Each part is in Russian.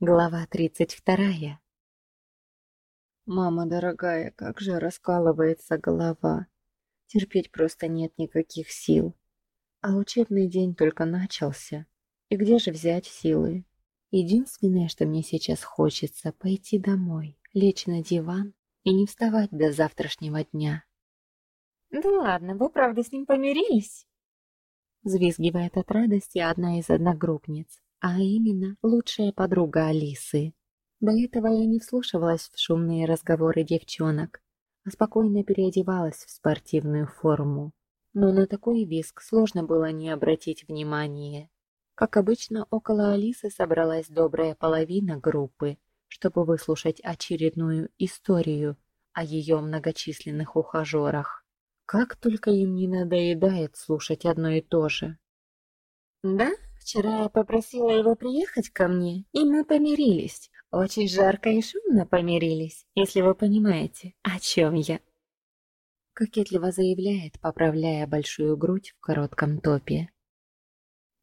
Глава тридцать вторая. Мама дорогая, как же раскалывается голова. Терпеть просто нет никаких сил. А учебный день только начался. И где же взять силы? Единственное, что мне сейчас хочется, пойти домой, лечь на диван и не вставать до завтрашнего дня. «Да ладно, вы правда с ним помирились?» Взвизгивает от радости одна из одногруппниц, а именно лучшая подруга Алисы. До этого я не вслушивалась в шумные разговоры девчонок, а спокойно переодевалась в спортивную форму. Но на такой виск сложно было не обратить внимания. Как обычно, около Алисы собралась добрая половина группы, чтобы выслушать очередную историю о ее многочисленных ухажерах. Как только им не надоедает слушать одно и то же. «Да, вчера я попросила его приехать ко мне, и мы помирились. Очень жарко и шумно помирились, если вы понимаете, о чем я». Кокетливо заявляет, поправляя большую грудь в коротком топе.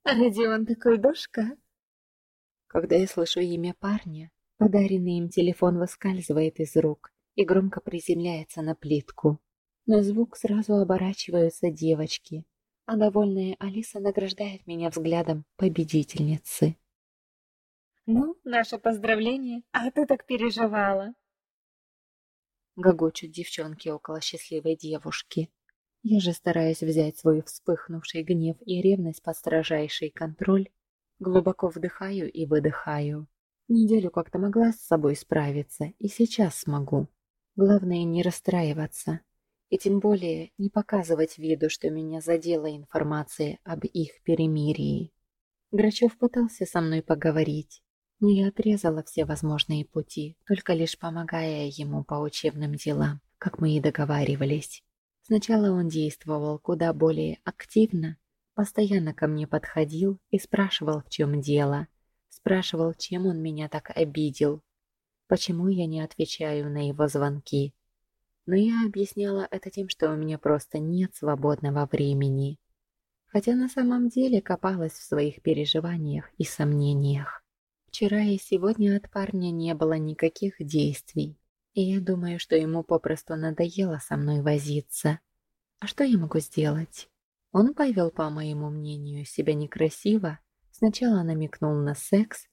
«Родион такой душка!» Когда я слышу имя парня, подаренный им телефон выскальзывает из рук и громко приземляется на плитку. На звук сразу оборачиваются девочки, а довольная Алиса награждает меня взглядом победительницы. «Ну, наше поздравление, а ты так переживала!» Гогочут девчонки около счастливой девушки. Я же стараюсь взять свой вспыхнувший гнев и ревность под строжайший контроль, глубоко вдыхаю и выдыхаю. Неделю как-то могла с собой справиться, и сейчас смогу. Главное не расстраиваться, и тем более не показывать виду, что меня задела информация об их перемирии. Грачев пытался со мной поговорить, но я отрезала все возможные пути, только лишь помогая ему по учебным делам, как мы и договаривались. Сначала он действовал куда более активно, постоянно ко мне подходил и спрашивал, в чем дело, спрашивал, чем он меня так обидел, почему я не отвечаю на его звонки, но я объясняла это тем, что у меня просто нет свободного времени. Хотя на самом деле копалась в своих переживаниях и сомнениях. Вчера и сегодня от парня не было никаких действий, и я думаю, что ему попросту надоело со мной возиться. А что я могу сделать? Он повел, по моему мнению, себя некрасиво, сначала намекнул на секс,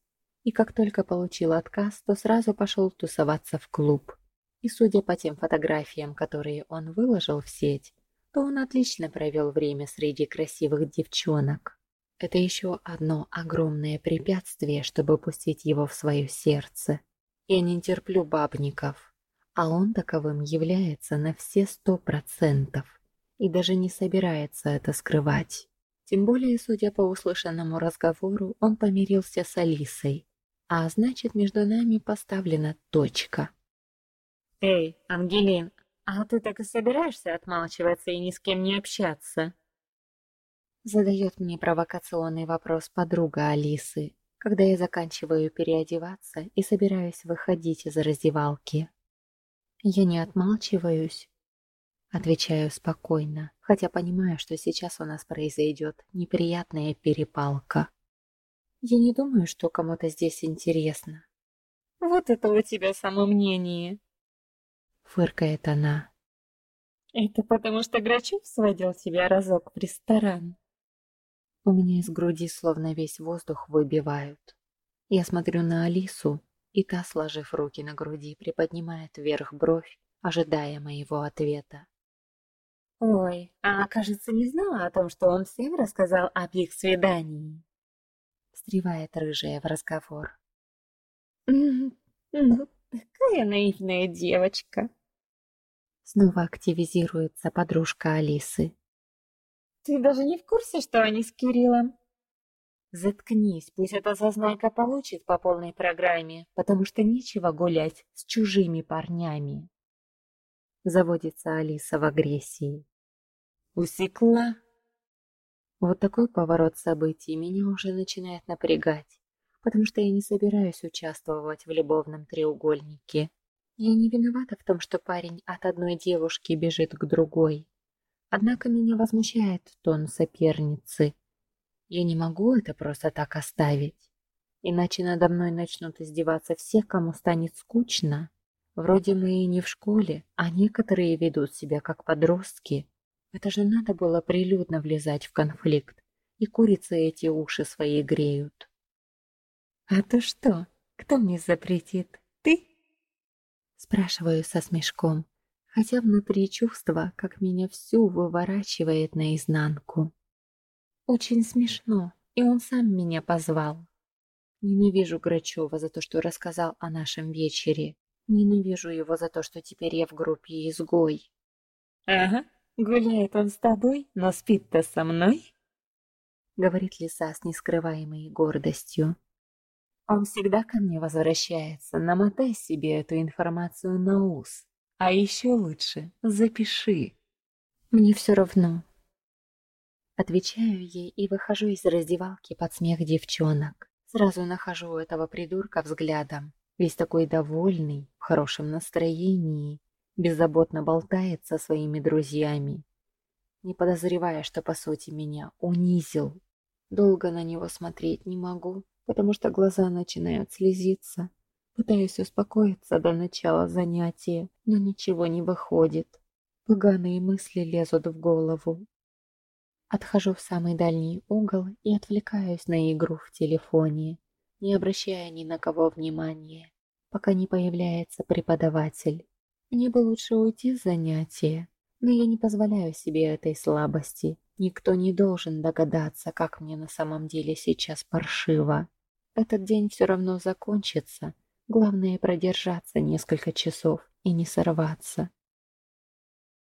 и как только получил отказ, то сразу пошел тусоваться в клуб. И судя по тем фотографиям, которые он выложил в сеть, то он отлично провел время среди красивых девчонок. Это еще одно огромное препятствие, чтобы пустить его в свое сердце. Я не терплю бабников, а он таковым является на все сто процентов и даже не собирается это скрывать. Тем более, судя по услышанному разговору, он помирился с Алисой, а значит, между нами поставлена точка. «Эй, Ангелин, а ты так и собираешься отмалчиваться и ни с кем не общаться?» Задает мне провокационный вопрос подруга Алисы, когда я заканчиваю переодеваться и собираюсь выходить из раздевалки. Я не отмалчиваюсь, отвечаю спокойно, хотя понимаю, что сейчас у нас произойдет неприятная перепалка. Я не думаю, что кому-то здесь интересно. Вот это у тебя самомнение фыркает она. Это потому что Грачев сводил тебя разок в ресторан. У меня из груди словно весь воздух выбивают. Я смотрю на Алису, и та, сложив руки на груди, приподнимает вверх бровь, ожидая моего ответа. «Ой, а кажется, не знала о том, что он всем рассказал об их свидании?» Встревает рыжая в разговор. «Ну, такая наивная девочка!» Снова активизируется подружка Алисы. Ты даже не в курсе, что они с Кириллом? Заткнись, пусть эта зазнайка получит по полной программе, потому что нечего гулять с чужими парнями. Заводится Алиса в агрессии. Усекла. Вот такой поворот событий меня уже начинает напрягать, потому что я не собираюсь участвовать в любовном треугольнике. Я не виновата в том, что парень от одной девушки бежит к другой. Однако меня возмущает тон соперницы. Я не могу это просто так оставить. Иначе надо мной начнут издеваться все, кому станет скучно. Вроде мы и не в школе, а некоторые ведут себя как подростки. Это же надо было прилюдно влезать в конфликт, и курицы эти уши свои греют. «А то что? Кто мне запретит? Ты?» Спрашиваю со смешком, хотя внутри чувства, как меня всю выворачивает наизнанку. Очень смешно, и он сам меня позвал. Ненавижу Грачева за то, что рассказал о нашем вечере. Ненавижу его за то, что теперь я в группе изгой. «Ага, гуляет он с тобой, но спит-то со мной?» Говорит лиса с нескрываемой гордостью. Он всегда ко мне возвращается. Намотай себе эту информацию на ус. А еще лучше запиши. Мне все равно. Отвечаю ей и выхожу из раздевалки под смех девчонок. Сразу нахожу этого придурка взглядом. Весь такой довольный, в хорошем настроении, беззаботно болтает со своими друзьями, не подозревая, что по сути меня унизил. Долго на него смотреть не могу, потому что глаза начинают слезиться. Пытаюсь успокоиться до начала занятия, но ничего не выходит. Поганые мысли лезут в голову. Отхожу в самый дальний угол и отвлекаюсь на игру в телефоне, не обращая ни на кого внимания, пока не появляется преподаватель. Мне бы лучше уйти с занятия, но я не позволяю себе этой слабости. Никто не должен догадаться, как мне на самом деле сейчас паршиво. Этот день все равно закончится. Главное продержаться несколько часов и не сорваться.